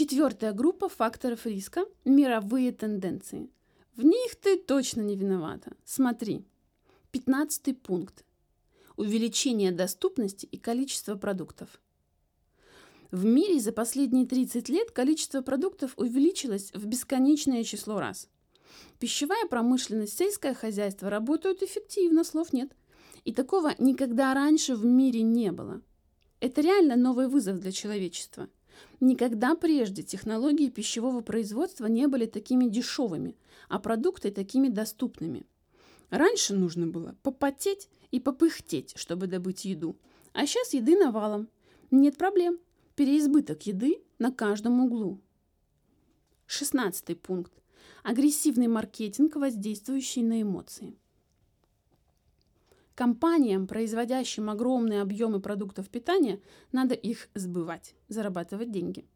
Четвертая группа факторов риска – мировые тенденции. В них ты точно не виновата. Смотри. Пятнадцатый пункт. Увеличение доступности и количества продуктов. В мире за последние 30 лет количество продуктов увеличилось в бесконечное число раз. Пищевая промышленность, сельское хозяйство работают эффективно, слов нет. И такого никогда раньше в мире не было. Это реально новый вызов для человечества. Никогда прежде технологии пищевого производства не были такими дешевыми, а продукты такими доступными. Раньше нужно было попотеть и попыхтеть, чтобы добыть еду. А сейчас еды навалом. Нет проблем переизбыток еды на каждом углу. Шестнадцатый пункт. Агрессивный маркетинг, воздействующий на эмоции. Компаниям, производящим огромные объемы продуктов питания, надо их сбывать, зарабатывать деньги.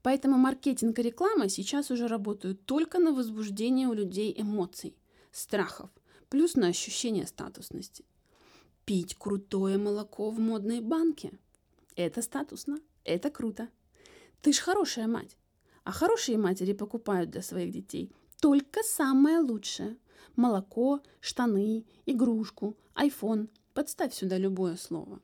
Поэтому маркетинг и реклама сейчас уже работают только на возбуждение у людей эмоций, страхов, плюс на ощущение статусности. Пить крутое молоко в модной банке – это статусно. Это круто. Ты ж хорошая мать. А хорошие матери покупают для своих детей только самое лучшее. Молоко, штаны, игрушку, айфон. Подставь сюда любое слово.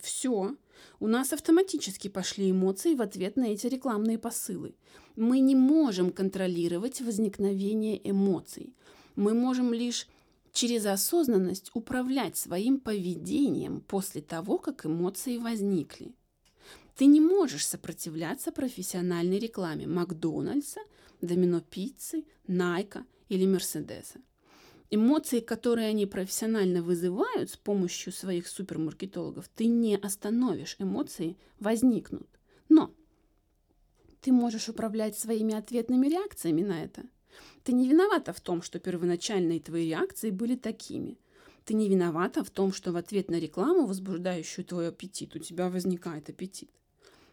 Все. У нас автоматически пошли эмоции в ответ на эти рекламные посылы. Мы не можем контролировать возникновение эмоций. Мы можем лишь через осознанность управлять своим поведением после того, как эмоции возникли. Ты не можешь сопротивляться профессиональной рекламе Макдональдса, Домино Пиццы, Найка или Мерседеса. Эмоции, которые они профессионально вызывают с помощью своих супермаркетологов, ты не остановишь, эмоции возникнут. Но ты можешь управлять своими ответными реакциями на это. Ты не виновата в том, что первоначальные твои реакции были такими. Ты не виновата в том, что в ответ на рекламу, возбуждающую твой аппетит, у тебя возникает аппетит.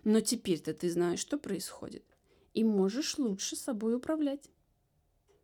Но теперь-то ты знаешь, что происходит, и можешь лучше собой управлять.